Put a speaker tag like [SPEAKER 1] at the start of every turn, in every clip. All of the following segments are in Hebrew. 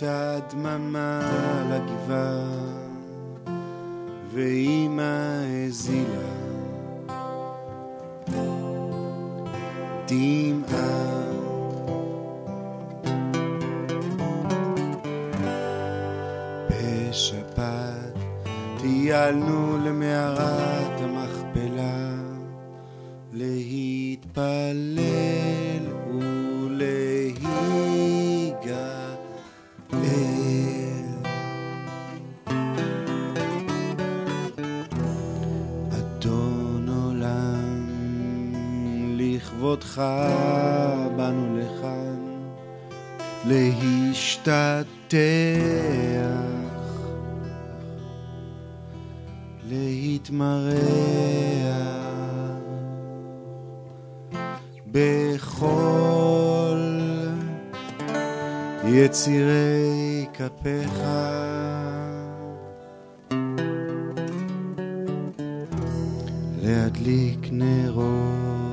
[SPEAKER 1] הייתה דממה על הגבעה, ואימא הזילה דמעה. בשבת טיילנו למערת המכפלה להתפלל לכבודך באנו לכאן להשתתף, להתמרח בכל יצירי כפיך. להדליק נרות,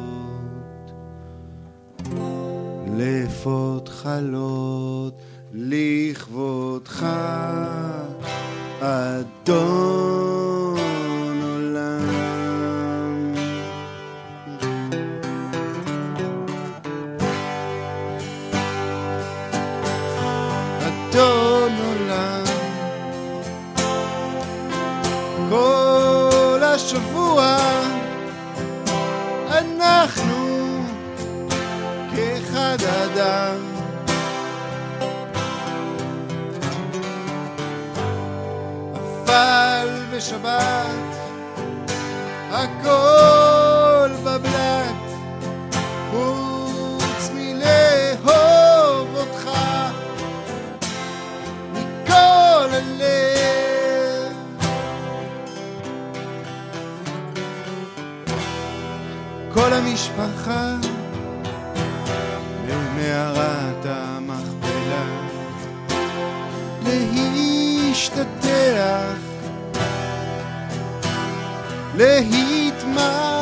[SPEAKER 1] לאפות חלות, לכבודך, אדון עולם. אדון עולם, כל השבוע אנחנו בשבת הכל בבלת, חוץ מלאהוב אותך מכל הלב. כל המשפחה להתמרח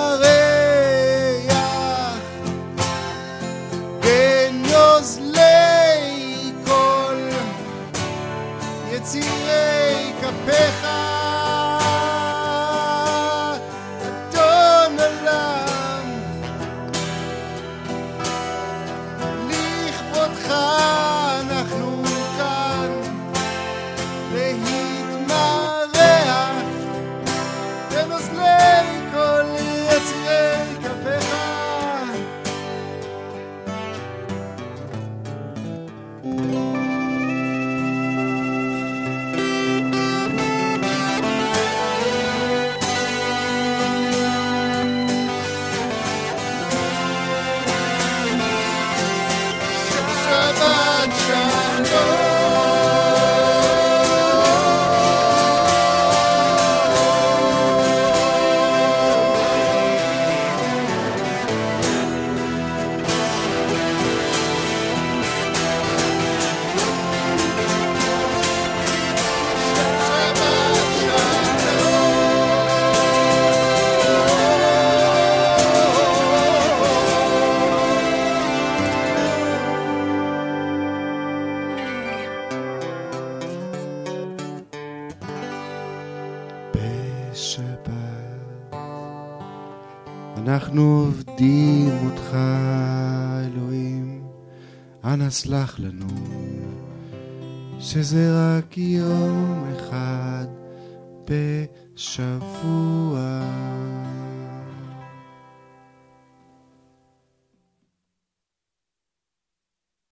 [SPEAKER 1] בשבת. אנחנו עובדים אותך אלוהים אנא סלח לנו שזה רק יום אחד בשבוע